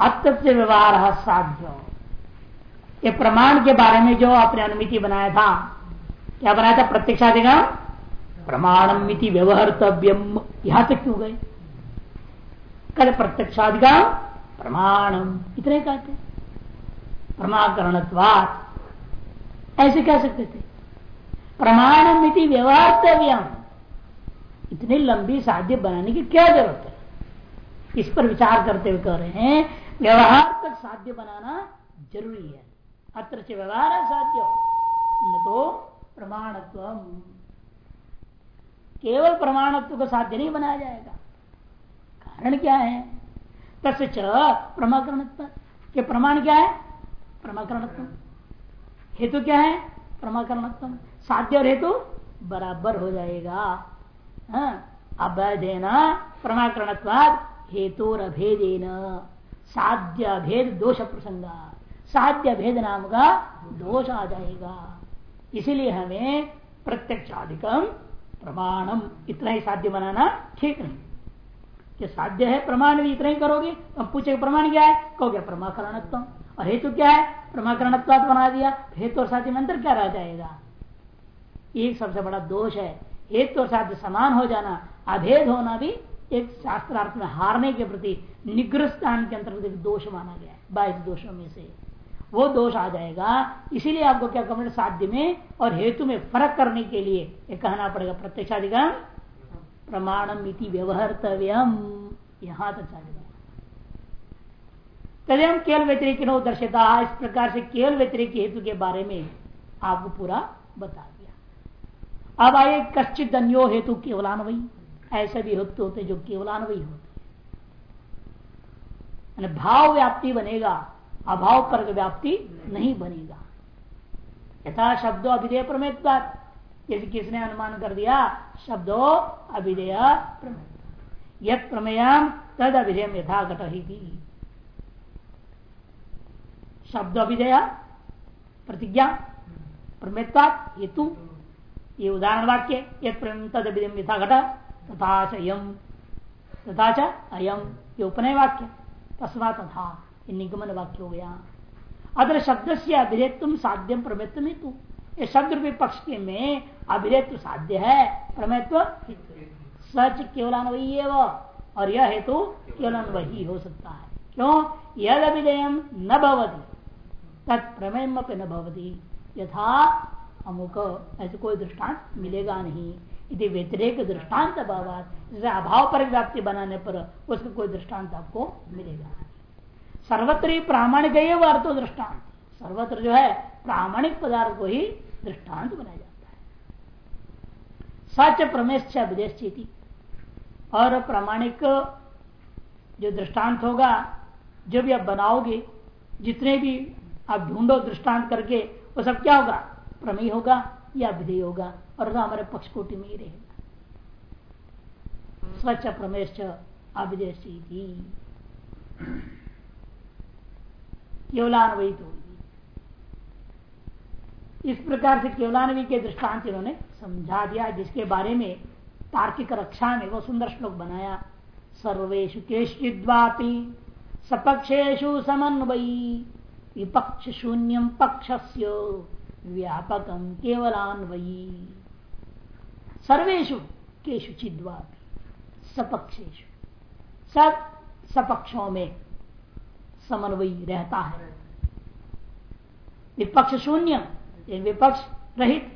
अत्य व्यवहार साध्य। ये प्रमाण के बारे में जो आपने अनुमिति बनाया था, क्या बनाया था प्रत्यक्षाधिगम प्रमाणम मिति व्यवहर्तव्यम। यहाँ तक क्यों गए? कल प्रत्यक्षाधिगम प्रमाणम। इतने कहते प्रमाकरण ऐसे कह सकते थे। प्रमाणम मिति व्यवहार्तव्यम। इतनी लंबी साध्य बनाने की क्या ज़रूरत है? इस पर विचार करते हुए कह रहे हैं व्यवहार तक साध्य बनाना ज़रूरी है। अत्र से व्यवहार है साध्य न तो प्रमाणत्व केवल प्रमाणत्व को साध्य नहीं बनाया जाएगा। कारण क्या है? तस्य प्रमाकरण के प्रमाण क्या है? प्रमाकरणत्व। हेतु क्या है? प्रमाकरणत्व। साध्य और हेतु बराबर हो जाएगा। हाँ, अभेदेना प्रमाकरणत्वाद हेतु अभेदेन साध्य भेद दोष प्रसंगा। साध्य भेद नाम का दोष आ जाएगा। इसीलिए हमें प्रत्यक्षाधिकम प्रमाणम इतना ही साध्य बनाना ठीक नहीं। कि साध्य है, प्रमाण भी इतना ही करोगे तो हम पूछे प्रमाण क्या है? कहोगे, प्रमाकरणत्व। और हेतु क्या है? प्रमाकरणत्व बना दिया, हेतु और साध्य में अंतर क्या रह जाएगा? एक सबसे बड़ा दोष है, हेतु और साध्य समान हो जाना, अभेद होना भी एक शास्त्रार्थ में हारने के प्रति निग्रह स्थान के अंतर्गत दोष माना गया है, बाईस दोषों में से। वो दोष आ जाएगा, इसीलिए आपको क्या करना साध्य में और हेतु में फ़र्क करने के लिए ये कहना पड़ेगा प्रत्यक्षाधिगम प्रमाणम इति व्यवहर्तव्यम। यहाँ तक चलेगा तदे हम केवल व्यतिरिक दर्शता इस प्रकार से केवल व्यतिरिक हेतु के बारे में आपको पूरा बता दिया। अब आइए कश्चित अन्यो हेतु केवलान्वयी ऐसे भी हेतु होते जो केवलान्वयी होते भाव व्याप्ति बनेगा, अभाव पर व्याप्ति नहीं बनेगा। यथा शब्दों अभिधेय प्रमेय यदि किसने अनुमान कर दिया, शब्दो अभिधेय प्रमेय यद प्रमेय तद अभिधेय यथा घट ही थी शब्द अभिधेय, प्रतिज्ञा प्रमेयत्वा हेतु। ये उदाहरण वाक्य यद प्रमेय तद अभिधेय यथा घट तथा चयम तथा च अयम ये उपनय वाक्य तस्मा तथा। निगमन वाक्य हो गया। अदर शब्द से अभिधेत्व साध्यम प्रमेत्व हेतु ये शब्द रूपी पक्ष के में अभिधेत्व साध्य है प्रमेत्व सच केवलान्वयी और यह हेतु केवल केवलान्वयी हो सकता है। क्यों? यद अभिधेय न भवती तत्प्रमेय न भवती। यथा अमुक, ऐसे कोई दृष्टांत मिलेगा नहीं। यदि व्यतिरेक दृष्टांत अभाव अभाव पर व्याप्ति बनाने पर उसका कोई दृष्टांत आपको मिलेगा। सर्वत्र प्रामाणिक है वह अर्थो दृष्टांत। सर्वत्र जो है, प्रामाणिक पदार्थ को ही दृष्टांत बनाया जाता है। सच प्रमेश विदेश और प्रामाणिक जो दृष्टांत होगा, जो भी आप बनाओगे, जितने भी आप ढूंढो दृष्टांत करके, वो सब क्या होगा? प्रमेय होगा। या विधेय होगा और तो हमारे पक्ष कोटि में ही रहेगा स्वच्छ प्रमेश अविदेशी केवलान्वित होगी। इस प्रकार से केवलान्वी के दृष्टांत इन्होंने समझा दिया, जिसके बारे में तार्किक रक्षा में वो सुंदर श्लोक बनाया। सर्वेशु केशिद्वापी सपक्षेशु समन्वयी विपक्ष शून्यम पक्ष व्यापक केवलान्वयी सर्वेशु केशु चिद्वापी सपक्षेशु सब सपक्षों में समन्वयी रहता है। विपक्ष शून्य विपक्ष रहित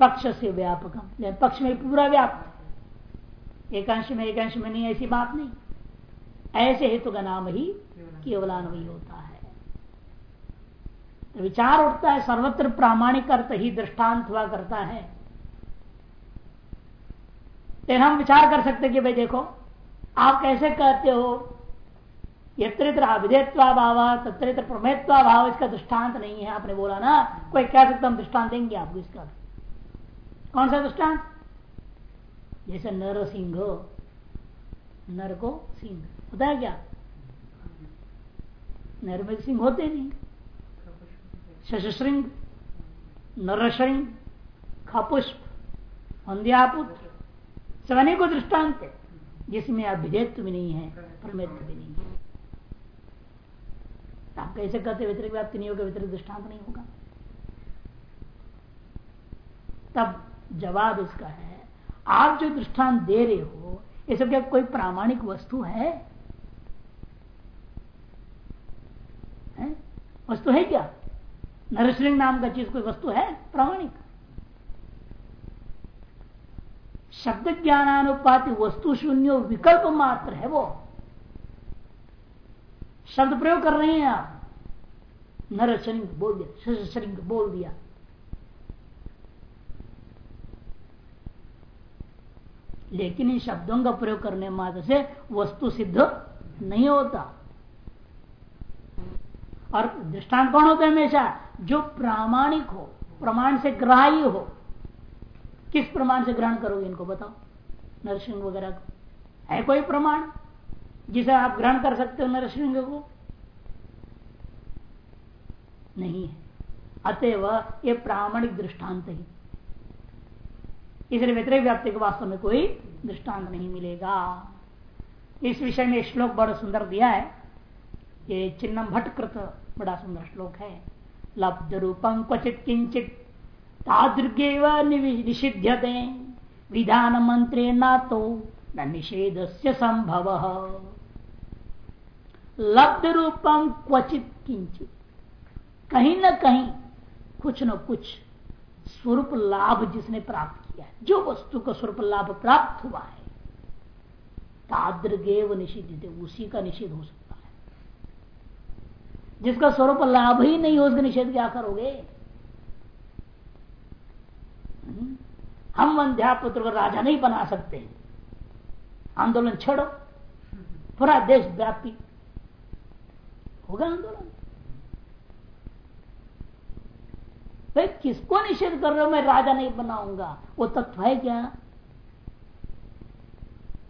पक्ष से व्यापक। पक्ष में पूरा व्याप्त एकांश में एकांश में नहीं ऐसी बात नहीं। ऐसे हेतु का नाम ही केवलान्वयी होता है। तो विचार उठता है, सर्वत्र प्रामाणिक अर्थ ही दृष्टांत हुआ करता है। हम विचार कर सकते कि भाई देखो, आप कैसे कहते हो? यत्र अभिधेत्वाभाव तत्र प्रमेत्वाभाव इसका दृष्टांत नहीं है। आपने बोला ना, कोई कह सकता हम दृष्टांत देंगे आपको इसका। कौन सा दृष्टांत? जैसे नर सिंह नर को सिंह, होता है क्या? नर में सिंह होते नहीं। शशृंग नरश्रृंग खपुष्प अंध्यापुत्र सब अनेकों दृष्टांत है जिसमें अभिधेत्व भी नहीं है प्रमेत्व भी नहीं है। आप कैसे कहते व्यतिरिक व्याप्ति नहीं होगा व्यतिरिक दृष्टांत नहीं होगा? तब जवाब इसका है आप जो दृष्टांत दे रहे हो ये सब क्या कोई प्रामाणिक वस्तु है, है? वस्तु है क्या? नरसिंह नाम का चीज़ कोई वस्तु है? प्रामाणिक। शब्द ज्ञानानुपाति वस्तु शून्य विकल्प मात्र है वो। शब्द प्रयोग कर रहे हैं आप। नर शरिंग बोल दिया शरिंग बोल दिया। लेकिन इन शब्दों का प्रयोग करने मात्र से वस्तु सिद्ध नहीं होता। और दृष्टांत कौन होता है हमेशा? जो प्रामाणिक हो, प्रमाण से ग्राह्य हो। किस प्रमाण से ग्रहण करोगे इनको बताओ? नरसिंह वगैरह को। है कोई प्रमाण जिसे आप ग्रहण कर सकते हो नरसिंह को? नहीं है। अतएव ये प्रामाणिक दृष्टांत ही। इसलिए व्यतिरिक व्याप्ति के वास्तव में कोई दृष्टांत नहीं मिलेगा। इस विषय में श्लोक बड़ा सुंदर दिया है। ये चिन्ह भट्टकृत बड़ा सुंदर श्लोक है। लब्ध रूपम क्वचित किंचित तादृगेव निषिध्यते। विधान मंत्रे न तो न निषेध से संभव लब्ध रूपम क्वचित किंचित कहीं न कहीं कुछ न कुछ स्वरूप लाभ जिसने प्राप्त किया है, जो वस्तु का स्वरूप लाभ प्राप्त हुआ है ताद्रगेव निषिद्ध उसी का निषेध हो सकता जिसका स्वरूप लाभ ही नहीं हो, उसके निषेध क्या करोगे हम्म? हम वंध्यापुत्र को राजा नहीं बना सकते। आंदोलन छोड़ो। पूरा देश व्यापी। होगा आंदोलन? भाई, किसको निषेध कर रहे हो? मैं राजा नहीं बनाऊँगा। वो तत्व है क्या?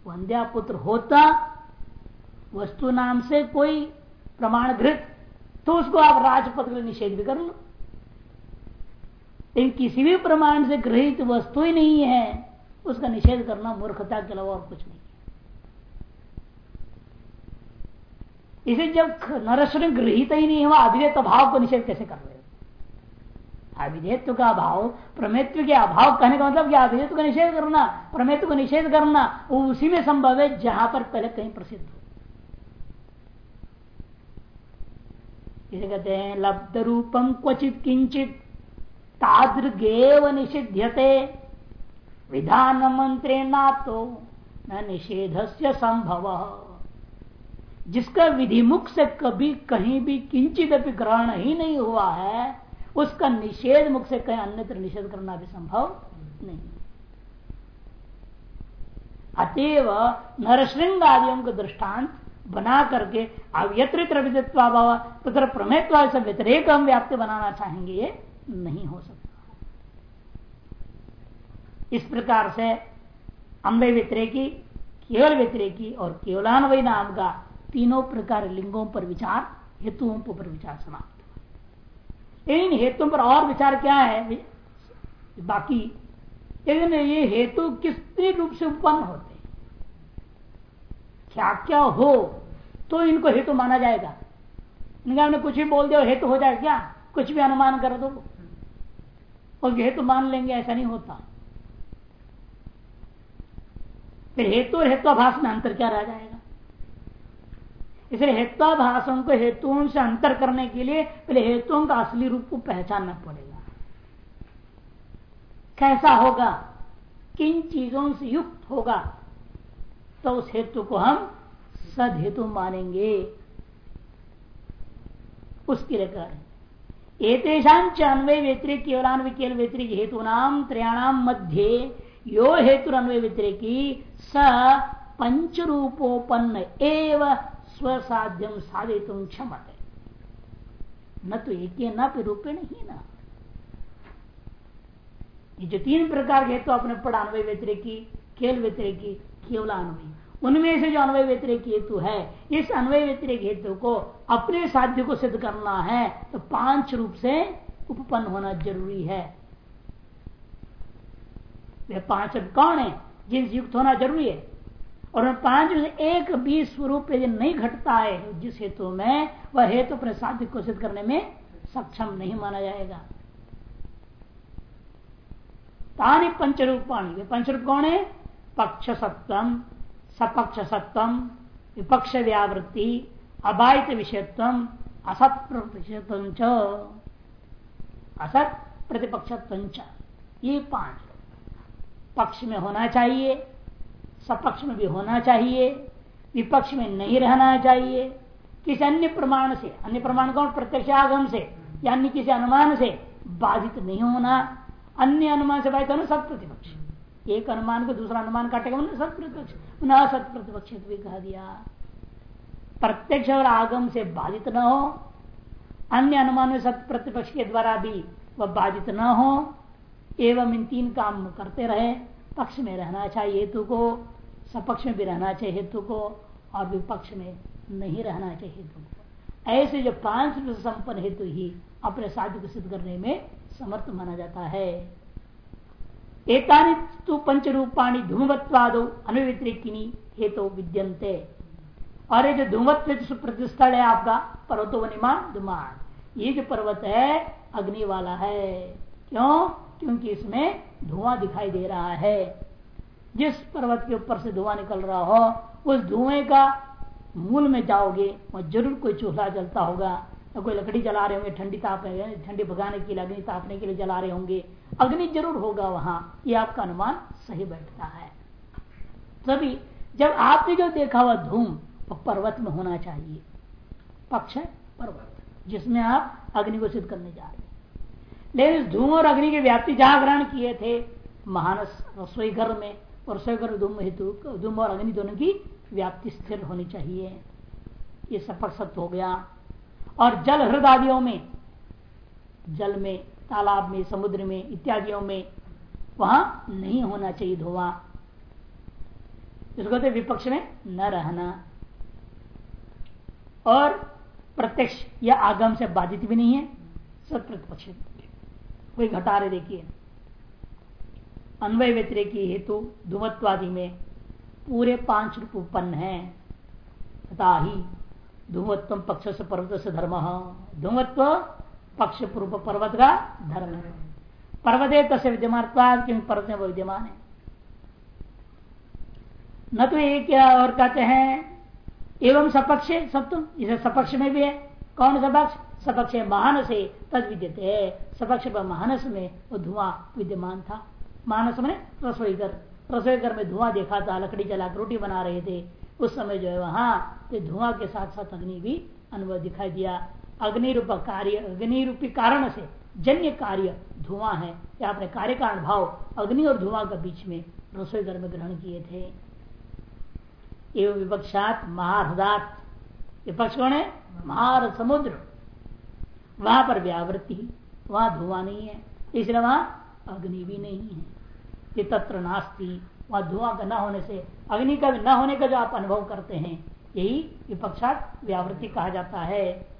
वंद्या पुत्र होता, वस्तु नाम से कोई प्रमाण घृत तो उसको आप राजपद के निषेध भी कर लो। लेकिन किसी भी प्रमाण से ग्रहित वस्तु ही नहीं है, उसका निषेध करना मूर्खता के अलावा और कुछ नहीं इसे जब नरस्वर गृहित ही नहीं हुआ अभिवेत भाव को निषेध कैसे कर रहे अभिधेत्व का अभाव प्रमेत्व के अभाव कहने का मतलब क्या? का निषेध करना प्रमेत्व को निषेध करना, वो उसी में संभव है जहाँ पर पहले कहीं प्रसिद्ध हो। इसे कहते हैं? लब्ध रूपम क्वचित किंचित तादृगेव निषिध्यते। विधान मंत्रे ना तो न निषेध से संभव। जिसका विधिमुख से कभी कहीं भी किंचित ग्रहण ही नहीं हुआ है, उसका निषेध मुख से कहीं अन्यत्र निषेध करना भी संभव नहीं। अतएव नरश्रृंग आदियों को दृष्टांत बना करके विदित्वाभाव तथा प्रमेत्वा से व्यतिरेक हम व्याप्ति बनाना चाहेंगे, ये नहीं हो सकता। इस प्रकार से अम्बे व्यतिरेकी, केवल व्यतिरेकी और केवलान्वय नाम का तीनों प्रकार लिंगों पर विचार, हेतुओं पर विचार समाप्त इन हेतुओं पर और विचार क्या है? बाकी ये हेतु किस रूप से उत्पन्न होते क्या क्या हो तो इनको हेतु माना जाएगा। इनका हमने कुछ भी बोल दिया हेतु हो जाए क्या? कुछ भी अनुमान कर दो। और हेतु मान लेंगे, ऐसा नहीं होता। फिर हेतु और हेत्वाभाष में अंतर क्या रह जाएगा? इसलिए हेत्वाभाषों को हेतुओं से अंतर करने के लिए पहले हेतुओं का असली रूप को पहचानना पड़ेगा। कैसा होगा? किन चीज़ों से युक्त होगा? तो उस हेतु को हम सद हेतु मानेंगे। उसके लिए कह एतेषां च अन्वय व्यतिरिक केवलान्वय केवल व्यतिरिक हेतु नाम त्रयाणाम मध्य यो हेतु अन्वय व्यतिरिकी स पंच रूपोपन्न एवं स्वसाध्यम साधे तुम क्षमत। न तो एक न रूपे नहीं ना। ये जो तीन प्रकार के हेतु तो अपने पढ़ा अनुभव व्यतिरेकी खेल व्यतिरेकी केवल अनुभव उनमें से जो अनुभव व्यतिरेक हेतु है, इस अनुभव व्यतिरेक हेतु को अपने साध्य को सिद्ध करना है तो पाँच रूप से उपपन्न होना ज़रूरी है। वे पाँच कौन है? जिनसे युक्त होना ज़रूरी है। और पाँच में से एक भी स्वरूप यदि नहीं घटता है जिस हेतु में, वह हेतु अपने साध्य को सिद्ध करने में सक्षम नहीं माना जाएगा। पंचरूप कौन है? पक्ष सत्वम सपक्ष सत्वम विपक्ष व्यावृत्ति अबाहित विषयत्व असत प्रतिशत्व असत प्रतिपक्ष ये पाँच पक्ष में होना चाहिए सपक्ष में भी होना चाहिए विपक्ष में नहीं रहना चाहिए। किसी अन्य प्रमाण से, अन्य प्रमाण कौन? प्रत्यक्ष आगम से या अन्य किसी अनुमान से बाधित नहीं होना। अन्य अनुमान से बाधित होना सत प्रतिपक्ष एक अनुमान को दूसरा अनुमान काटेगा सत प्रतिपक्ष न सत प्रतिपक्ष भी कह दिया। प्रत्यक्ष और आगम से बाधित न हो। अन्य अनुमान में सत प्रतिपक्ष के द्वारा भी वह बाधित न हो। एवं इन तीन काम करते रहे। पक्ष में रहना चाहिए हेतु को, सपक्ष में भी रहना चाहिए हेतु को, और विपक्ष में नहीं रहना चाहिए हेतु को। ऐसे जो पाँच संपन्न हेतु ही अपने साध्य को सिद्ध करने में समर्थ माना जाता है। एतानी तो पंच रूपाणी धूमत्वादो अनुवितरिकिनी हेतु विद्यंते और ये जो धूमत्व प्रतिष्ठल है आपका पर्वतो वनिमान धुमान ये जो पर्वत है, अग्नि वाला है। क्यों? क्योंकि इसमें धुआँ दिखाई दे रहा है। जिस पर्वत के ऊपर से धुआँ निकल रहा हो, उस धुएँ का मूल में जाओगे, वहाँ ज़रूर कोई चूल्हा जलता होगा। कोई लकड़ी जला रहे होंगे, ठंडी ताप ठंडी भगाने के लिए, अग्नि तापने के लिए जला रहे होंगे, अग्नि ज़रूर होगा वहाँ। ये आपका अनुमान सही बैठता है। तभी जब आपने जो देखा हुआ धूम, वो पर्वत में होना चाहिए। पक्ष है पर्वत, जिसमें आप अग्नि को सिद्ध करने जा रहे हैं। लेकिन धूम और अग्नि की व्याप्ति जहाँ ग्रहण किए थे महानस रसोई घर में, और रसोई घर धूम हेतु, धूम और अग्नि दोनों की व्याप्ति स्थिर होनी चाहिए। ये सफ़र सत्य हो गया। और जल आदियों में, जल में, तालाब में, समुद्र में, इत्यादियों में वहाँ नहीं होना चाहिए धुआँ। इसको कहते विपक्ष में न रहना। और प्रत्यक्ष या आगम से बाधित भी नहीं है सत प्रतिपक्ष कोई घटा रहे देखिए। अन्वय व्यतिरेक की हेतु धूमत्वादि में पूरे पाँच रूप उत्पन्न है। तथा ही धूमत्व पक्ष से पर्वत से धर्म। धूमत्व पक्ष पूर्व पर्वत का धर्म। है पर्वत तसे विद्यमान क्योंकि पर्वत में विद्यमान है। न तो एक और कहते हैं, एवं सपक्ष सप्तम इसे सपक्ष में भी है। कौन सपक्ष? सपक्ष महानस है तद विद्यते। सपक्ष पर महानस में वो धुआँ विद्यमान था। मानस में रसोई घर। रसोई घर में धुआँ देखा था, लकड़ी जला रोटी बना रहे थे। उस समय जो है वहाँ धुआँ के साथ साथ अग्नि भी अनुभव दिखाई दिया। अग्नि रूप कार्य, अग्नि रूपी कारण से जन्य कार्य धुआँ है। या अपने कार्य का अनुभव अग्नि और धुआँ के बीच में रसोई घर में ग्रहण किए थे। एवं विपक्षात महारदात, विपक्ष कौन है? महार समुद्र। वहाँ पर व्यावृत्ति, वहाँ धुआँ नहीं है, इसलिए वहाँ अग्नि भी नहीं है। ये तत्र नास्ती। वहाँ धुआँ का न होने से, अग्नि का न होने का जो आप अनुभव करते हैं, यही विपक्षात व्यावृत्ति कहा जाता है।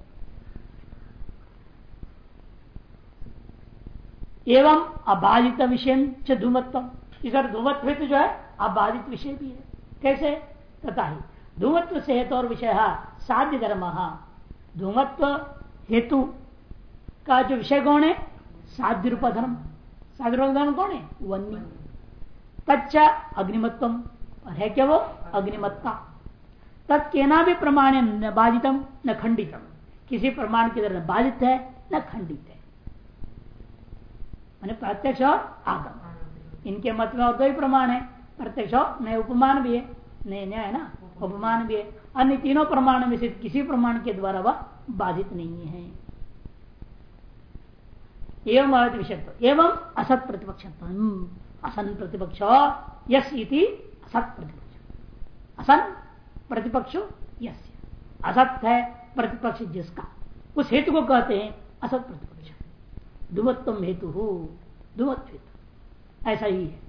एवं अबाधित विषय धूमत्व इधर धूमत्व तो जो है, अबाधित विषय भी है। कैसे? तथा ही, धूमत्व से हेतु और विषय साध्य धर्म। धूमत्व हेतु का जो विषय कौन है? साध्य रूप धर्म। साध्य रूप धर्म कौन है? वन्य। तच्चा अग्निमत्व और है क्या वो? अग्निमत्ता। तत्ना भी प्रमाण न बाधितम, न खंडितम किसी प्रमाण के तरह बाधित है, न खंडित है। मैंने प्रत्यक्ष और आगम। इनके मत में और दो ही प्रमाण है। प्रत्यक्ष और नए उपमान भी है। नए न्याय ना? उपमान भी है। अन्य तीनों प्रमाण में से किसी प्रमाण के द्वारा वह बाधित नहीं है। एवं विषय एवं असत प्रतिपक्ष असन प्रतिपक्ष यस इति असत प्रतिपक्ष। असन प्रतिपक्ष यस असत है प्रतिपक्ष जिसका। उस हेतु को कहते हैं असत प्रतिपक्ष। धुवत्व हेतु हो धुवत्व हेतु ऐसा ही है।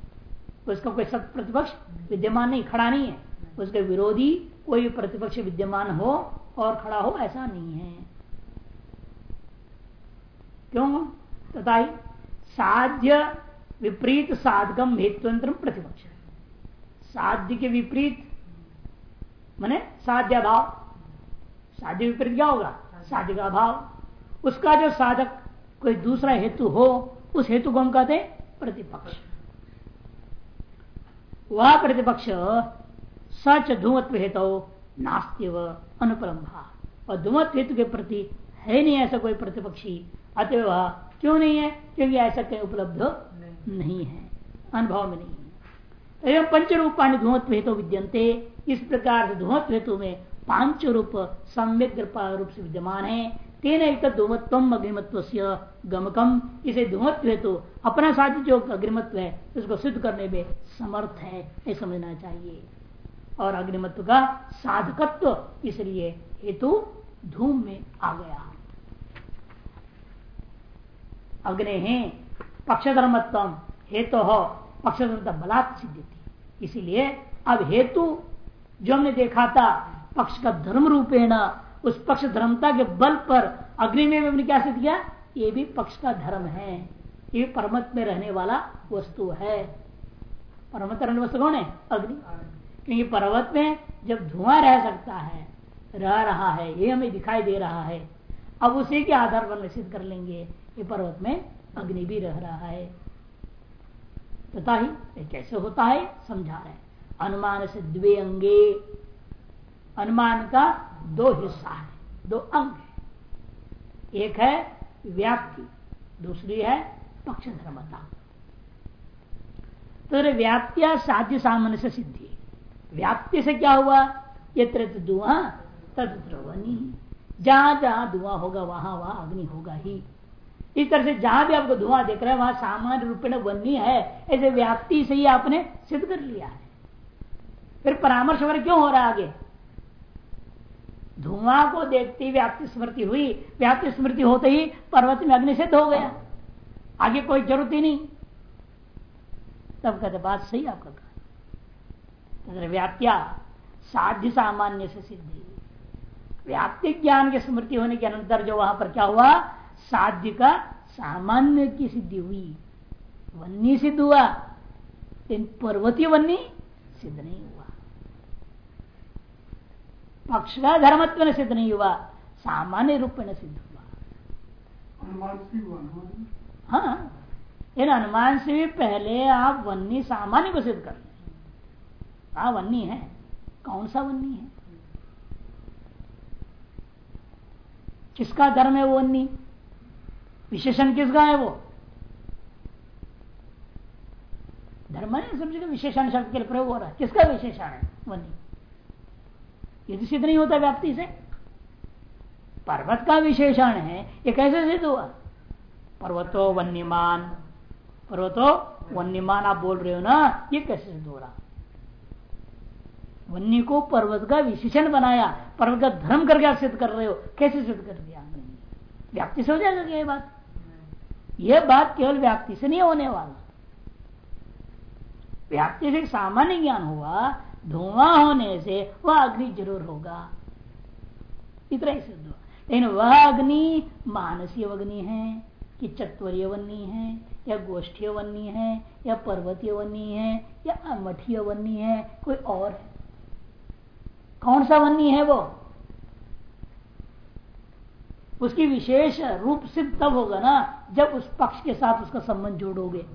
उसका कोई सत प्रतिपक्ष विद्यमान नहीं, खड़ा नहीं है। उसके विरोधी कोई प्रतिपक्ष विद्यमान हो और खड़ा हो, ऐसा नहीं है। क्यों? तथा साध्य विपरीत साधकम हेतुअंतर प्रतिपक्ष। साध्य के विपरीत, मैने साध्य भाव साध्य विपरीत क्या होगा? साध्य का भाव उसका जो साधक कोई दूसरा हेतु हो, उस हेतु को हम कहते प्रतिपक्ष। वह प्रतिपक्ष सच धूमत्व हेतु, नास्त्यव अनुपलम्भा। और धूमत्व हेतु के प्रति है नहीं ऐसा कोई प्रतिपक्षी अतः क्यों नहीं है? क्योंकि ऐसा कहीं उपलब्ध नहीं है, अनुभव में नहीं है। एवं पंच रूपाणी धूमत्व हेतु विद्यंते इस प्रकार से धूमत्व हेतु में पाँच रूप सम्यक रूप से विद्यमान है। तेन एक धूमत्व अग्निमत्व गमकम, इसे धूमत्व हेतु अपना साध्य जो अग्निमत्व है, उसको सिद्ध करने में समर्थ है, ये समझना चाहिए। और अग्निमत्व का साधकत्व इसलिए हेतु धूम में आ गया। अग्नि पक्षधर्मत्व हेतु हो पक्षधर्मता बलात् सिद्धि थी इसीलिए अब हेतु, जो हमने देखा था, पक्ष का धर्म रूपेण, उस पक्ष धर्मता के बल पर अग्नि में क्या सिद्ध किया? ये भी पक्ष का धर्म है। ये परमत में रहने वाला वस्तु है। परमत रहने वस्तु कौन है? अग्नि। क्योंकि पर्वत में जब धुआँ रह सकता है, रह रहा है, ये हमें दिखाई दे रहा है। अब उसी के आधार पर निश्चित कर लेंगे ये पर्वत में अग्नि भी रह रहा है। पता ही कैसे होता है, समझा रहे अनुमान से द्वे अंगे अनुमान का दो हिस्सा है, दो अंग है। एक है व्याप्ति, दूसरी है पक्ष धर्मता तो व्याप्तिया साध्य सामान्य से सिद्धि व्याप्ति से क्या हुआ? ये धुआँ तत्र वनी जहाँ जहाँ धुआँ होगा, वहाँ वहाँ अग्नि होगा ही। इस तरह से जहाँ भी आपको धुआँ देख रहा है, वहाँ सामान्य रूप में वन्य है। ऐसे व्याप्ति से ही आपने सिद्ध कर लिया है। फिर परामर्श वर्ग क्यों हो रहा है आगे? धुआँ को देखते व्याप्ति स्मृति हुई। व्याप्ति स्मृति होते ही पर्वत में अग्नि सिद्ध हो गया। आगे कोई ज़रूरत ही नहीं। तब कहते, बात सही आपका कहा। व्याप्त्या साध्य सामान्य से सिद्धि व्याप्ति ज्ञान की स्मृति होने के अनंतर जो वहाँ पर क्या हुआ? साध्य का सामान्य की सिद्धि हुई। वन्नी सिद्ध हुआ। लेकिन पर्वतीय वन्नी सिद्ध नहीं हुआ। पक्ष का धर्मत्व ने सिद्ध नहीं हुआ। सामान्य रूप में सिद्ध हुआ। हाँ। इन अनुमान से भी पहले आप वन्नी सामान्य को सिद्ध कर लें हाँ वन्नी है। कौन सा वन्नी है? किसका धर्म है वो अन्नी विशेषण किसका है वो? धर्म है, समझे विशेषण शब्द के लिए प्रयोग हो रहा है। किसका विशेषण है? वन्नी यदि सिद्ध नहीं होता व्याप्ति से। पर्वत का विशेषण है, ये कैसे सिद्ध हुआ? पर्वतो वन्यमान। पर्वतो वन्यमान, आप बोल रहे हो ना, ये कैसे सिद्ध हो रहा? वन्य को पर्वत का विशेषण बनाया, पर्वत का धर्म करके आप सिद्ध कर रहे हो, कैसे सिद्ध कर दिया व्याप्ति से हो जाएगा क्या ये बात? यह बात केवल व्याप्ति से नहीं होने वाला। व्याप्ति से सामान्य ज्ञान हुआ, धुआँ होने से वह अग्नि ज़रूर होगा। इतना ही सिद्ध हुआ। लेकिन वह अग्नि मानसीय अग्नि है कि चतवरीय वन्नी है, या गोष्ठीय वन्नी है, या पर्वतीय वन्नी है, या मठीय वन्नी है, कोई और है? कौन सा वन्नी है वो? उसकी विशेष रूप सिद्ध तब होगा ना जब उस पक्ष के साथ उसका संबंध जोड़ोगे।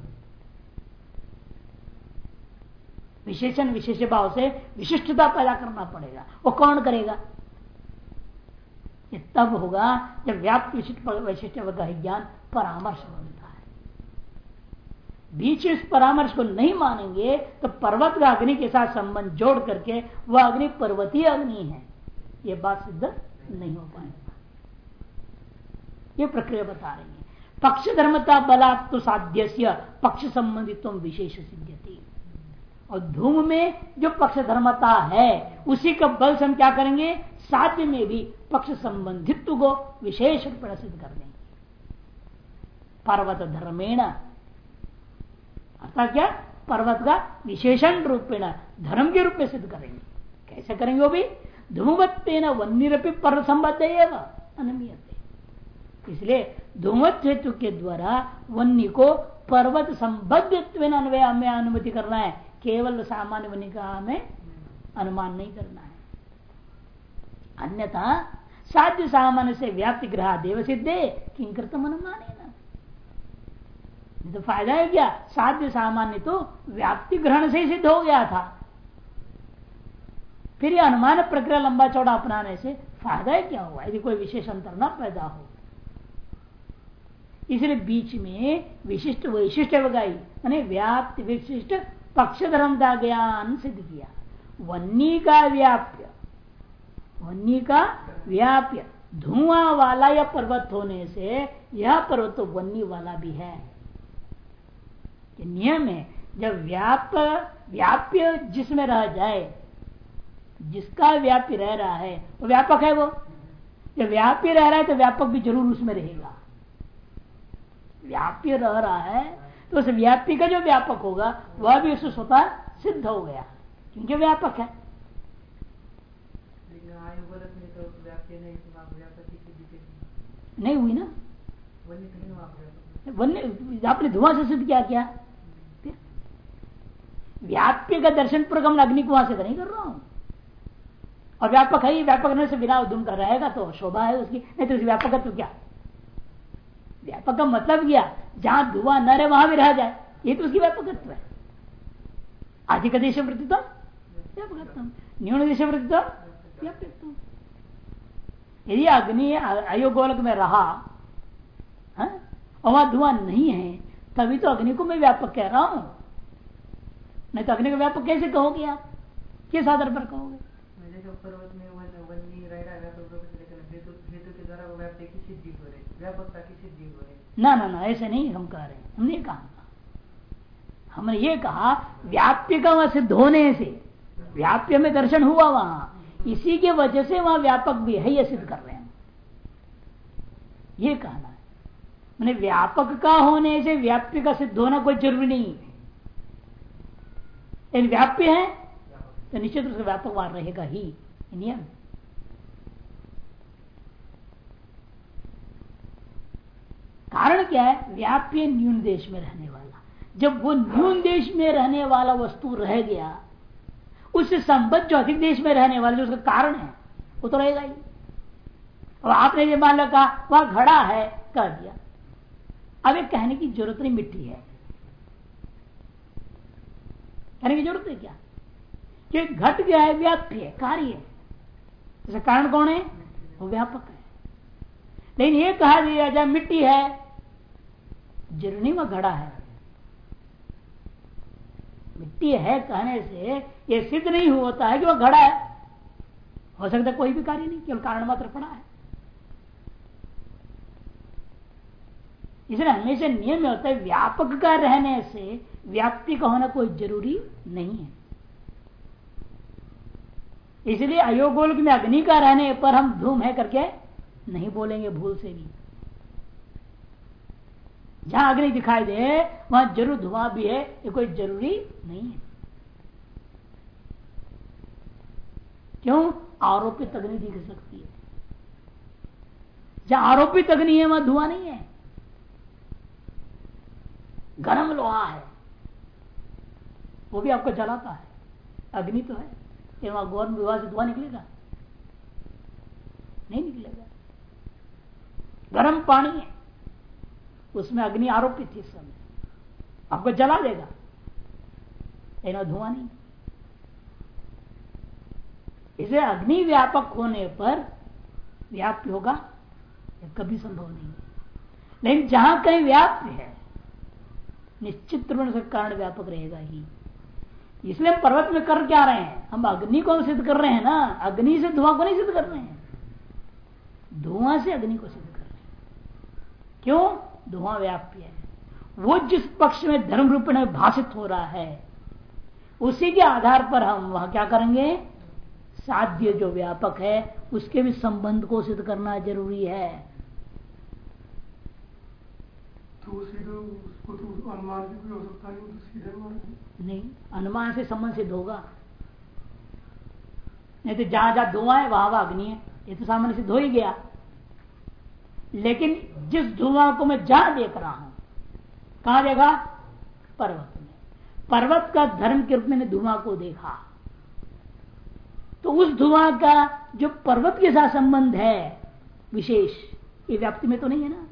विशेषण विशेष भाव से विशिष्टता पैदा करना पड़ेगा। वो कौन करेगा? ये तब होगा जब व्याप्त विशिष्ट वैशिष्ट ज्ञान परामर्श बनता है। बीच इस परामर्श को नहीं मानेंगे तो पर्वत का अग्नि के साथ संबंध जोड़ करके वह अग्नि पर्वतीय अग्नि है। ये बात सिद्ध नहीं हो पाएगा। ये प्रक्रिया बता रही है। पक्ष धर्मता बलात् साध्य पक्ष संबंधित विशेष सिद्धि और धूम में जो पक्ष धर्मता है, उसी का बल से हम क्या करेंगे? साध्य में भी पक्ष संबंधित्व को विशेष रूप सिद्ध कर देंगे। पर्वत धर्मेण अर्थात क्या? पर्वत का विशेषण रूपेण धर्म के रूप में सिद्ध करेंगे। कैसे करेंगे वो भी? धूमवत्तेन वन्यरपी पर्व संबद्ध अनमियत। इसलिए धूमत हेतु के द्वारा वन्य को पर्वत संबद्ध अन्वय में अनुमति करना है। केवल सामान्य वन्य का हमें अनुमान नहीं करना है। अन्यथा साध्य सामान्य से व्याप्ति ग्रह देव सिद्धे किंकृतम अनुमान है ना तो फ़ायदा है क्या? साध्य सामान्य तो व्याप्ति ग्रहण से सिद्ध हो गया था। फिर यह अनुमान प्रक्रिया लंबा चौड़ा अपनाने से फ़ायदा क्या हुआ? यदि कोई विशेष अंतर ना पैदा हो। इसलिए बीच में विशिष्ट वैशिष्ट लगाई मैंने व्याप्त विशिष्ट पक्ष धर्म का ज्ञान सिद्ध किया। वन्नी का व्याप्य। वन्नी का व्याप्य। धुआँ वाला यह पर्वत होने से यह पर्वत तो वन्नी वाला भी है। नियम है, जब व्याप व्याप्य जिसमें रह जाए, जिसका व्याप्य रह रहा है, वो व्यापक है वो। जब व्याप्य रह रहा है तो व्यापक भी ज़रूर उसमें रहेगा। व्याप्य रह रहा है तो उस व्याप्य का जो व्यापक होगा वह भी उससे स्वतः सिद्ध हो गया क्योंकि व्यापक है। नहीं हुई ना? वन्य आपने धुआँ से सिद्ध क्या किया? व्याप्य का दर्शन पूर्वक हम अग्नि कुआ से तो नहीं कर रहा हूँ। और व्यापक है व्यापक से बिना उद्यम कर रहेगा तो शोभा है उसकी नहीं तो व्यापक है तो क्या? व्यापक का मतलब क्या? जहाँ धुआँ न रहे, वहाँ भी रह जाए। ये तो उसकी व्यापकत्व है। अधिक देश वृत्तित्व व्यापकत्व न्यून देश वृत्तित्व व्यापकत्व यदि अग्नि अयोगोलक में रहा, है? और वहाँ धुआँ नहीं है, तभी तो अग्नि को मैं व्यापक कह रहा हूँ। नहीं तो अग्नि को व्यापक कैसे कहोगे आप? किस आधार पर कहोगे? पर्वत में ना ना ना, ऐसे नहीं हम कह रहे हमने कहा, हमने ये कहा व्याप्य का वहाँ सिद्ध होने से व्याप्य में दर्शन हुआ वहाँ, इसी के वजह से वहाँ व्यापक भी है, ये सिद्ध कर रहे हैं। ये कहना है। मैंने व्यापक का होने से व्याप्य का सिद्ध होना कोई ज़रूरी नहीं है। यदि व्याप्य है तो निश्चित रूप से व्यापक वहाँ रहेगा ही, नियम। कारण क्या है? व्याप्य न्यून देश में रहने वाला। जब वो न्यून देश में रहने वाला वस्तु रह गया, उससे संबद्ध जो अधिक देश में रहने वाला, जो उसका कारण है, वो तो रहेगा ही। और आपने जो मान लो कहा, वह घड़ा है, कह दिया। अब एक कहने की ज़रूरत नहीं, मिट्टी है। कहने की ज़रूरत है क्या? कि घट गया है, व्याप्य कार्य है। कारण कौन है? वो व्यापक है। लेकिन ये कहा दिया जाए मिट्टी है ज़रूरी में घड़ा है। मिट्टी है कहने से यह सिद्ध नहीं होता है कि वह घड़ा है। हो सकता कोई भी कार्य नहीं, केवल कारण मात्र पड़ा है। इसलिए हमेशा नियम होता है व्यापक का रहने से व्याप्ति का होना कोई ज़रूरी नहीं है। इसलिए अयोगोल में अग्नि का रहने पर हम धूम है करके नहीं बोलेंगे, भूल से भी। जहाँ अग्नि दिखाई दे, वहाँ ज़रूर धुआँ भी है, ये कोई ज़रूरी नहीं है। क्यों? आरोपित अग्नि दिख सकती है। जहाँ आरोपित अग्नि है, वहाँ धुआँ नहीं है। गर्म लोहा है, वो भी आपको जलाता है। अग्नि तो है ये वहाँ गौरम विवाह से धुआँ निकलेगा। नहीं निकलेगा। गर्म पानी है। उसमें अग्नि आरोपित थी समय। आपको जला देगा। धुआँ नहीं। इसे अग्नि व्यापक होने पर व्याप्य होगा कभी संभव नहीं है लेकिन जहाँ कहीं व्याप्य है, निश्चित रूप से कारण व्यापक रहेगा ही। इसलिए पर्वत में कर क्या रहे हैं? हम अग्नि को सिद्ध कर रहे हैं ना? अग्नि से धुआँ को नहीं सिद्ध कर रहे हैं? धुआँ से अग्नि को सिद्ध कर रहे हैं। क्यों? धुआँ व्याप्य है। वो जिस पक्ष में धर्म रूप में भाषित हो रहा है उसी के आधार पर हम वह क्या करेंगे? साध्य जो व्यापक है उसके भी संबंध को सिद्ध करना ज़रूरी है। तो उसको तो अनुमान भी हो सकता है तो नहीं अनुमान से संबंध सिद्ध होगा। नहीं तो जहाँ जहाँ धुआँ है वहाँ वहाँ अग्नि है। ये तो सामान्य सिद्ध हो ही गया। लेकिन जिस धुआँ को मैं जहाँ देख रहा हूँ, कहा देखा पर्वत में। पर्वत का धर्म के रूप में धुआँ को देखा। तो उस धुआँ का जो पर्वत के साथ संबंध है, विशेष, ये व्याप्ति में तो नहीं है ना?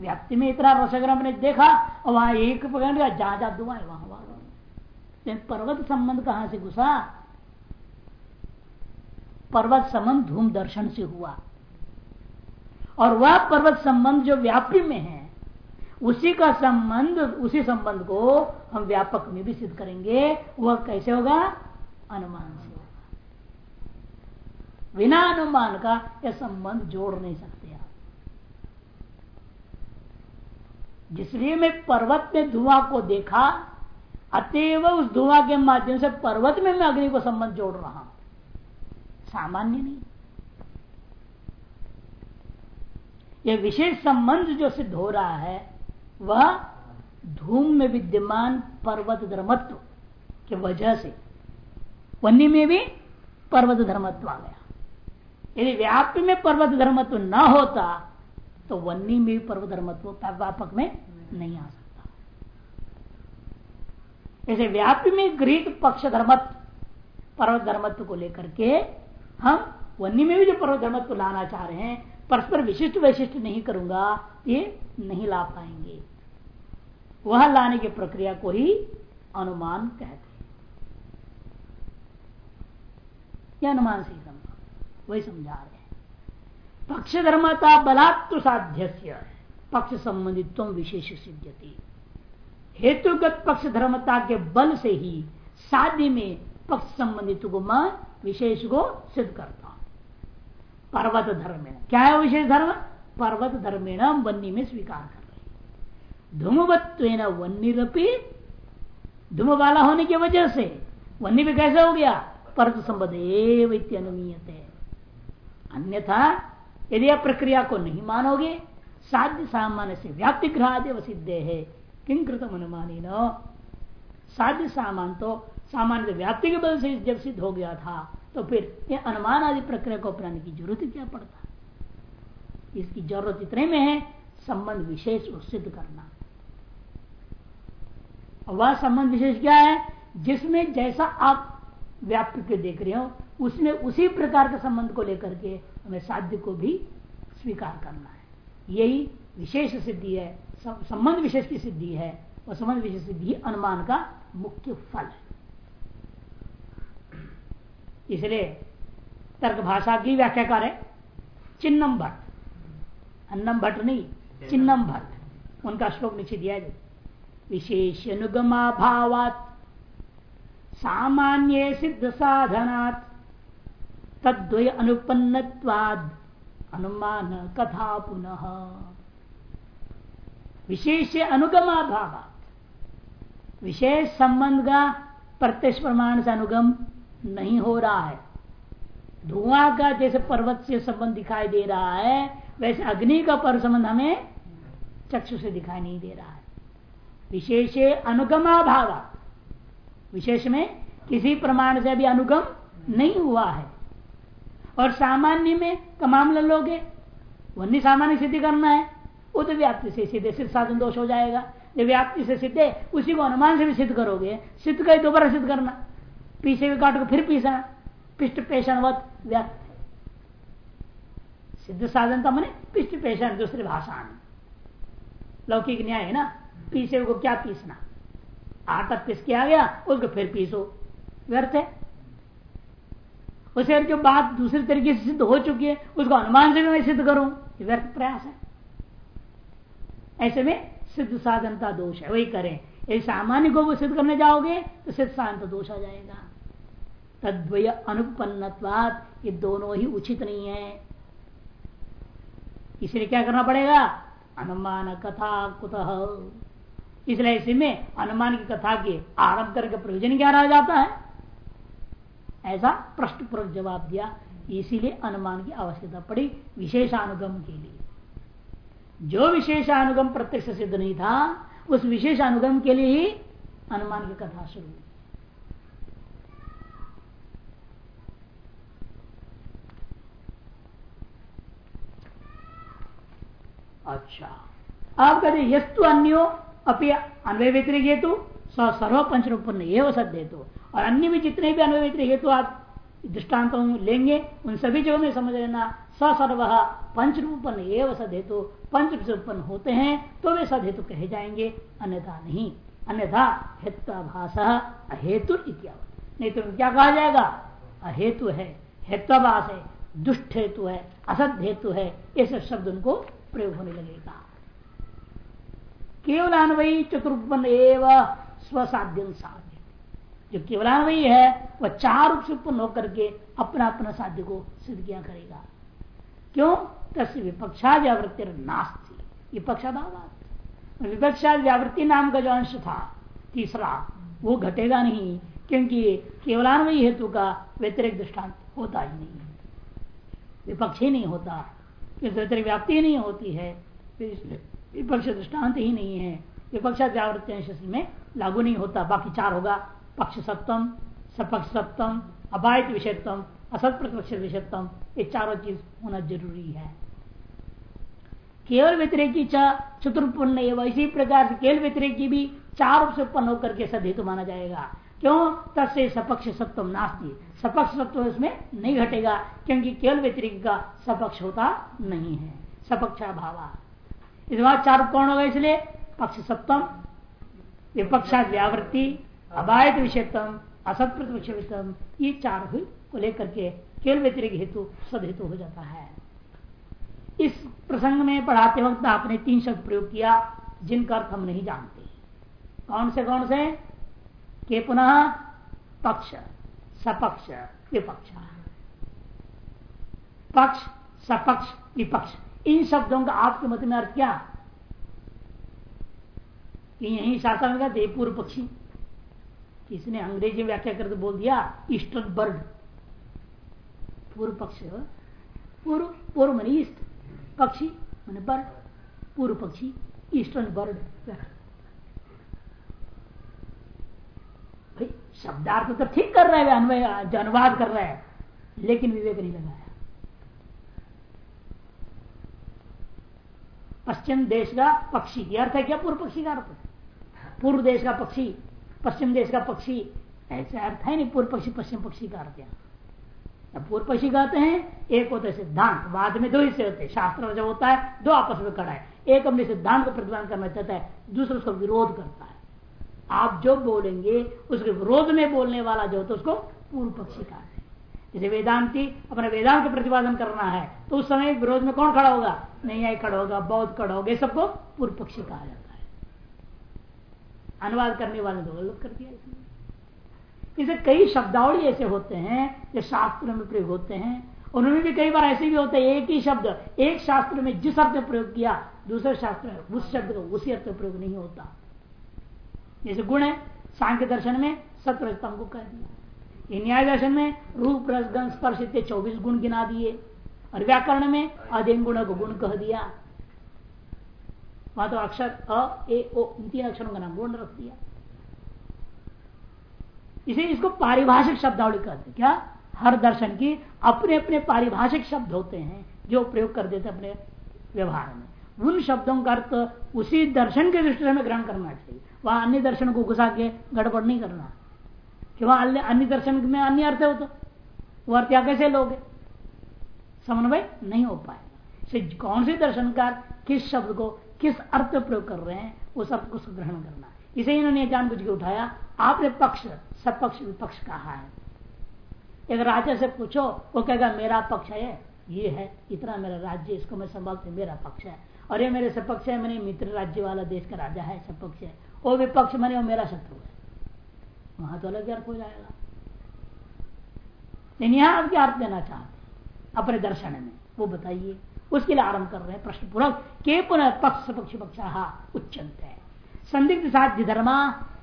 व्याप्ति में इतना रसग्रह ने देखा, और वहाँ एक पकड़ गया जहाँ जहाँ धुआँ है वहाँ वहाँ। लेकिन पर्वत संबंध कहाँ से घुसा? पर्वत संबंध धूम दर्शन से हुआ। और वह पर्वत संबंध जो व्याप्ति में है, उसी का संबंध, उसी संबंध को हम व्यापक में भी सिद्ध करेंगे। वह कैसे होगा? अनुमान से होगा। बिना अनुमान का यह संबंध जोड़ नहीं सकते आप। जिसलिए मैं पर्वत में धुआँ को देखा, अतएव उस धुआँ के माध्यम से पर्वत में मैं अग्नि को संबंध जोड़ रहा हूँ। सामान्य नहीं। यह विशेष संबंध जो सिद्ध हो रहा है, वह धूम में विद्यमान पर्वत धर्मत्व के वजह से वन्नी में भी पर्वत धर्मत्व आ गया। यदि व्याप्ति में पर्वत धर्मत्व न होता तो वन्नी में भी पर्वत धर्मत्व व्यापक में नहीं आ सकता। ऐसे व्याप्ति में गृहित पक्ष धर्मत्व, पर्वत धर्मत्व को लेकर के हम वन्नी में भी जो पर्वत धर्मत्व लाना चाह रहे हैं परस्पर विशिष्ट वैशिष्ट नहीं करूँगा, ये नहीं ला पाएँगे। वह लाने की प्रक्रिया को ही अनुमान कहते हैं। अनुमान से समझा। वही समझा रहे हैं। पक्ष धर्मता बलात्व साध्य पक्ष संबंधित्व विशेष सिद्धति हेतुगत पक्ष धर्मता के बल से ही साध्य में पक्ष संबंधित को मैं विशेष को सिद्ध करता पर्वत धर्म क्या है विशेष धर्म? पर्वत धर्मेण वन्नी में स्वीकार कर रहे धूमवत्व वन्नीरपी धूम वाला होने की वजह से। वन्नी भी कैसे हो गया? पर्वत संबंध अनुमीयत। अन्यथा, यदि आप प्रक्रिया को नहीं मानोगे, साध्य सामान्य से व्याप्ति ग्रह सिद्ध है। किं कृतम अनुमानी साध्य सामान तो सामान्य व्याप्ति के बल से जब सिद्ध हो गया था तो फिर ये अनुमान आदि प्रक्रिया को अपनाने की ज़रूरत क्या पड़ता इसकी ज़रूरत इतने में है, संबंध विशेष और सिद्ध करना। वह संबंध विशेष क्या है? जिसमें जैसा आप व्याप्ति के देख रहे हो, उसमें उसी प्रकार के संबंध को लेकर के हमें साध्य को भी स्वीकार करना है। यही विशेष सिद्धि है संबंध विशेष की सिद्धि है, और संबंध विशेष सिद्धि अनुमान का मुख्य फल है। इसलिए तर्क भाषा की व्याख्या करे चिन्नम भट्ट। अन्नम भट्ट नहीं चिन्नम भट्ट। उनका श्लोक नीचे दिया जाए विशेष अनुगमा भावात सामान्य सिद्ध साधनात् तद्वय अनुपन्नवाद अनुमान कथा पुनः। विशेष अनुगमा भावात। विशेष संबंध का प्रत्यक्ष प्रमाण से अनुगम नहीं हो रहा है। धुआँ का जैसे पर्वत से संबंध दिखाई दे रहा है, वैसे अग्नि का पर संबंध हमें चक्षु से दिखाई नहीं दे रहा है। विशेष अनुगमा भाव विशेष में किसी प्रमाण से अभी अनुगम नहीं हुआ है। और सामान्य में कमाम लोगे, वन्य सामान्य सिद्धि करना है उत व्याप्ति से सीधे, सिद्ध साधन दोष हो जाएगा। जब व्याप्ति से सिद्धे उसी को अनुमान से भी सिद्ध करोगे, सिद्ध कर दोबारा सिद्ध करना। पीछे भी काट को फिर पीसा। पिष्ट पेशनवत व्यक्त। सिद्ध साधन साधनता मैंने पिष्ट पेशन दूसरी भाषा में। लौकिक न्याय है ना? पीछे को क्या पीसना? आटा पीस के आ गया, उसको फिर पीसो। व्यर्थ है। उसे जो बात दूसरे तरीके से सिद्ध हो चुकी है, उसको अनुमान से मैं सिद्ध करूँ। व्यर्थ प्रयास है। ऐसे में सिद्ध साधनता दोष है। वही करें। यदि सामान्य को सिद्ध करने जाओगे तो सिद्ध साधनता दोष आ जाएगा। तद्वय अनुपन्नवाद ये दोनों ही उचित नहीं है। इसलिए क्या करना पड़ेगा? अनुमान कथा कुतः। इसलिए इसी में अनुमान की कथा के आरंभ करके प्रयोजन क्या रह जाता है? ऐसा प्रश्न पूर्वक जवाब दिया। इसीलिए अनुमान की आवश्यकता पड़ी विशेषानुगम के लिए। जो विशेषानुगम प्रत्यक्ष सिद्ध नहीं था, उस विशेष अनुगम के लिए ही अनुमान की कथा शुरू हुई। अच्छा। आप कहते यस्तु अन्यो अपनी अन्वय व्यतिरिक हेतु सर्व पंच रूपन्न ये सद हेतु। और अन्य भी जितने भी अनुभव हेतु आप दृष्टान्तों लेंगे, उन सभी जगहों में समझ लेना ससर्व पंच रूपन एवं सदहेतु पंच रूप से उत्पन्न होते हैं तो वे सदहेतु कहे जाएँगे, अन्यथा नहीं। अन्यथा हेत्वाभाष अहेतु नहीं तो क्या कहा जाएगा? अहेतु है। हेत्वाभाष है, दुष्ट हेतु है, असद हेतु है, ऐसे शब्द उनको प्रयोग होने लगेगा। केवल अनवयी चतुर्पन्न एवं स्वसाध्य साध्य। जो केवलान्वयी है, वह चार रूप से उत्पन्न होकर के अपना अपना साध्य को सिद्ध किया करेगा। क्यों? तस्य विपक्षा व्यावृत्ति नास्ती। विपक्षाभाव विपक्षा व्यावृत्ति नाम का जो अंश था, तीसरा, वो घटेगा नहीं, क्योंकि केवलान्वयी हेतु का व्यतिरिक्त दृष्टांत होता ही नहीं विपक्ष ही नहीं होता। व्यतिरिक्त व्याप्ति नहीं होती है विपक्ष दृष्टांत ही नहीं है। विपक्षा व्यावृत्ति में, लागू नहीं होता। बाकी चार होगा। पक्ष सप्तम, सपक्ष सप्तम अबायत विषयत्म असत प्रतिपक्ष विषयत्म ये चारों चीज़ होना ज़रूरी है। केवल व्यतिरेकी चतुर्पूर्ण इसी प्रकार से केवल व्यतिरेकी भी चार रूप से उत्पन्न होकर के सदहेतु माना जाएगा। क्यों? तसे सपक्ष सत्व नास्ती। सपक्ष सत्व इसमें नहीं घटेगा, क्योंकि केवल व्यतिरिक का सपक्ष होता नहीं है। सपक्षा भावा इस बात चार कौन होगा इसलिए पक्ष सप्तम विपक्षा व्यावृत्ति अबायत विषयतम असत प्रतिपक्षम ये चार को लेकर के केवल व्यतिरिक हेतु सद हेतु हो जाता है। इस प्रसंग में पढ़ाते वक्त आपने तीन शब्द प्रयोग किया, जिनका अर्थ हम नहीं जानते। कौन से कौन से? के पुनः पक्ष, सपक्ष, विपक्ष। पक्ष, सपक्ष, विपक्ष। इन शब्दों का आपके मत में अर्थ क्या? यही शासन का दे पूर्व पक्षी। किसने अंग्रेज़ी व्याख्या करके बोल दिया? Eastern bird. पूर्व पक्ष, पूर्व पूर्व मन ईस्ट पक्षी, मैंने बर्ड। पूर्व पक्षी, ईस्टर्न बर्ड भाई शब्दार्थ तो ठीक कर रहे हैं, अन्वय, अनुवाद कर रहे हैं, लेकिन विवेक नहीं लगाया। पश्चिम देश का पक्षी, ये अर्थ है क्या पूर्व पक्षी का अर्थ? पूर्व देश का पक्षी, पश्चिम देश का पक्षी, ऐसे अर्थ है नहीं पूर्व पक्षी, पश्चिम पक्षी का अर्थ पूर्व पक्षी कहते हैं, एक होता सिद्धांत बाद में दो हिस्से होते हैं, शास्त्र जो होता है, दो आपस में खड़ा है। एक अपने सिद्धांत को प्रतिपादन करना चाहता है, दूसरा उसको विरोध करता है। आप जो बोलेंगे, उसके विरोध में बोलने वाला जो है उसको पूर्व पक्षी कहा जैसे वेदांति अपना वेदांत प्रतिपादन करना है तो उस समय विरोध में कौन खड़ा होगा? नहीं आई खड़ा होगा, बौद्ध खड़ा होगा सबको पूर्व पक्षी कहा जाता है। अनुवाद करने वाले तो गलत कर दिया इसमें। इसे कई शब्दावली ऐसे होते हैं, जो शास्त्र में प्रयोग होते हैं, उनमें भी कई बार ऐसे भी होते हैं, एक ही शब्द, एक शास्त्र में जिस अर्थ प्रयोग किया, दूसरे शास्त्र में उस शब्द का उसी अर्थ में प्रयोग नहीं होता। जैसे गुण है, सांख्य दर्शन में सत्रस्तम को कह दिया। न्याय दर्शन में रूप रसगन स्पर्श इतने चौबीस गुण गिना दिए और व्याकरण में अधीन गुण को गुण कह दिया। वहाँ तो अक्षर अ, ए, ओ, इन तीन अक्षरों का नाम गुण रख दिया। इसे इसको पारिभाषिक शब्दावली कहते क्या? हर दर्शन की अपने अपने पारिभाषिक शब्द होते हैं जो प्रयोग कर देते अपने व्यवहार में। उन शब्दों का अर्थ उसी दर्शन के दृष्टि में ग्रहण करना चाहिए। वहाँ अन्य दर्शन को घुसा के गड़बड़ नहीं करना। कि वहाँ अन्य दर्शन में अन्य अर्थ हो तो। वो अर्थ कैसे लोगे? समन्वय नहीं हो पाएगा। कौन से दर्शनकार किस शब्द को, किस अर्थ प्रयोग कर रहे हैं, उस अर्थ को ग्रहण करना। इसे इन्होंने जान बुझ के उठाया। आपने पक्ष, सपक्ष, विपक्ष कहा है। एक राजा से पूछो, वो कहेगा, मेरा पक्ष है, ये है, इतना मेरा राज्य इसको मैं संभालती मेरा पक्ष है। और ये मेरे सपक्ष है, मैंने मित्र राज्य वाला देश का राजा है, सपक्ष है। वो विपक्ष मैंने वो मेरा शत्रु है। वहाँ तो अलग अर्थ हो जाएगा लेकिन यहाँ आप क्या अर्थ देना चाहते अपने दर्शन में। वो बताइए, उसके लिए आरंभ कर रहे हैं प्रश्न पूर्वक के पुनः पक्ष पक्ष पक्ष उच्चंत है। संदिग्ध साध्य धर्मा,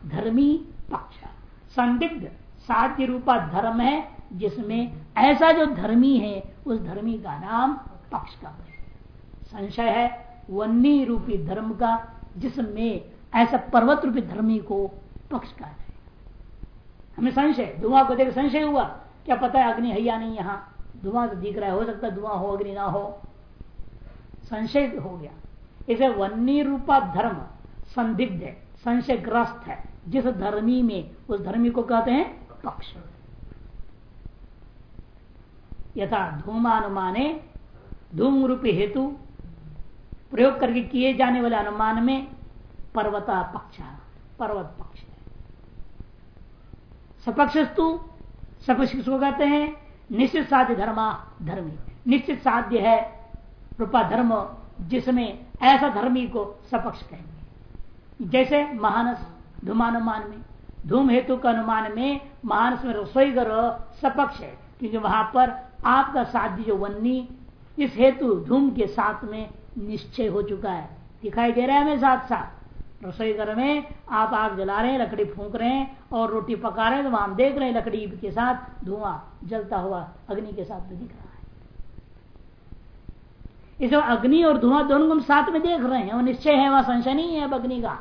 धर्मी पक्ष। संदिग्ध साध्य रूपा धर्म है, जिसमें ऐसा जो धर्मी है, उस धर्मी का नाम पक्ष का संशय है वन्नी रूपी धर्म का, जिसमें ऐसा पर्वत रूपी धर्मी को पक्ष का है हमें संशय धुआँ को देख संशय हुआ। क्या पता है अग्नि है या नहीं यहाँ? धुआँ तो दिख रहा है, हो सकता है धुआँ हो, अग्नि ना हो। संशय हो गया। इसे वन्नी रूपा धर्म संदिग्ध है, संशयग्रस्त है, जिस धर्मी में, उस धर्मी को कहते हैं पक्ष। यथा धूमानुमाने, धूम रूपी हेतु प्रयोग करके किए जाने वाले अनुमान में पर्वता पक्ष पर्वत पक्ष है। सपक्षस्तु सपक्ष किसको कहते हैं, निश्चित साध्य धर्मा, धर्मी। निश्चित साध्य है रूपा धर्म, जिसमें ऐसा धर्मी को सपक्ष कहेंगे। जैसे महानस धूमानुमान में, धूम हेतु का अनुमान में महानस में रसोई सपक्ष है, क्योंकि वहाँ पर आपका साध्य जो वन्नी, इस हेतु धूम के साथ में निश्चय हो चुका है। दिखाई दे रहा है हमें साथ साथ रसोई घर में आप आग जला रहे हैं, लकड़ी फूंक रहे हैं और रोटी पका रहे हैं तो वहाँ देख रहे हैं लकड़ी के साथ धुआँ जलता हुआ अग्नि के साथ में दिख रहा है। इस अग्नि और धुआँ दोनों को हम साथ में देख रहे हैं वो निश्चय है वहाँ संशय नहीं है अग्नि का।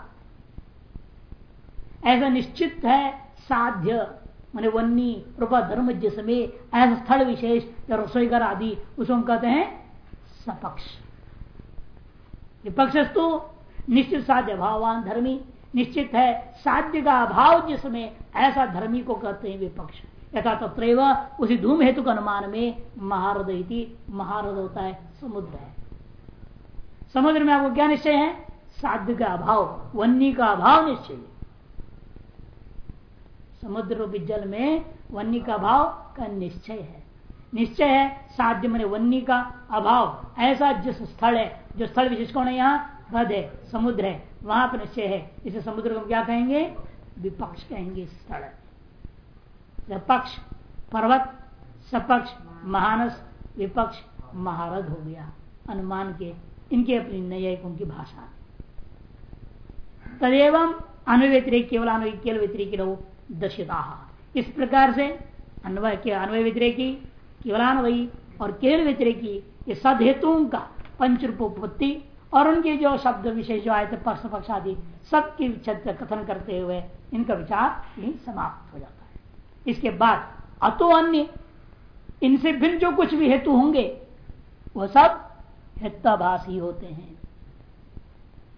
ऐसा निश्चित है, साध्य, मैंने वन्नी, रूपा धर्म जिसमें ऐसा स्थल विशेष या रसोईगर आदि, उसको कहते हैं सपक्ष। विपक्ष तो निश्चित साध्य भाववान धर्मी, निश्चित है साध्य का अभाव जिसमें ऐसा धर्मी को कहते हैं विपक्ष यथा तत्र उसी धूम हेतु के अनुमान में महारद महारद होता है समुद्र है। समुद्र में आपको क्या निश्चय है? साध्य का अभाव वन्नी का अभाव निश्चय। समुद्र रूपी जल में वन्नी का अभाव का निश्चय है। निश्चय है साध्य मैंने वन्नी का अभाव, ऐसा जिस स्थल है जो स्थल विशेष कौन है यहाँ? हृदय है समुद्र है। वहाँ पर निश्चय है। इसे समुद्र को क्या कहेंगे? विपक्ष कहेंगे स्थल। पक्ष पर्वत, सपक्ष, महानस, विपक्ष, महारथ हो गया। अनुमान के, इनके अपनी न्यायिकों की भाषा। तदेव अनुव्यतिरिक केवल अनुव्यतिरिक केवल व्यतिरिक दर्शिता इस प्रकार से अन्वय के अन्वय व्यतिरेकी केवलान्वयी और केवल व्यतिरेकी, ये सद हेतुओं का पंच रूपोत्पत्ति और उनके जो शब्द विशेष जो आए थे, पक्ष पक्ष आदि, सबकी कथन करते हुए इनका विचार यही समाप्त हो जाता है। इसके बाद अतो अन्य, इनसे भिन्न जो कुछ भी हेतु होंगे वह सब हेत्वाभास ही होते हैं।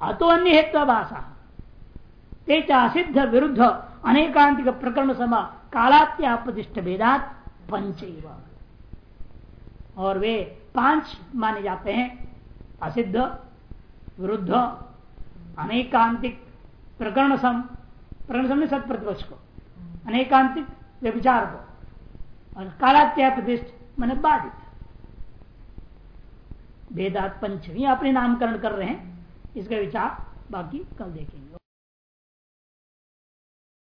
अतो अन्य हेत्वाभाषा सिद्ध विरुद्ध अनेकांतिक प्रकरण समा कालात्यापदिष्ट भेदात पंच और वे पाँच माने जाते हैं असिद्ध, विरुद्ध, अनेकांतिक प्रकरण सम प्रकरण सम सत प्रतिपक्ष को। अनेकांतिक व्यभिचार को। और कालात्या प्रतिष्ठ मैंने बाधित वेदात पंचमी अपने नामकरण कर रहे हैं, इसका विचार बाकी कल देखेंगे।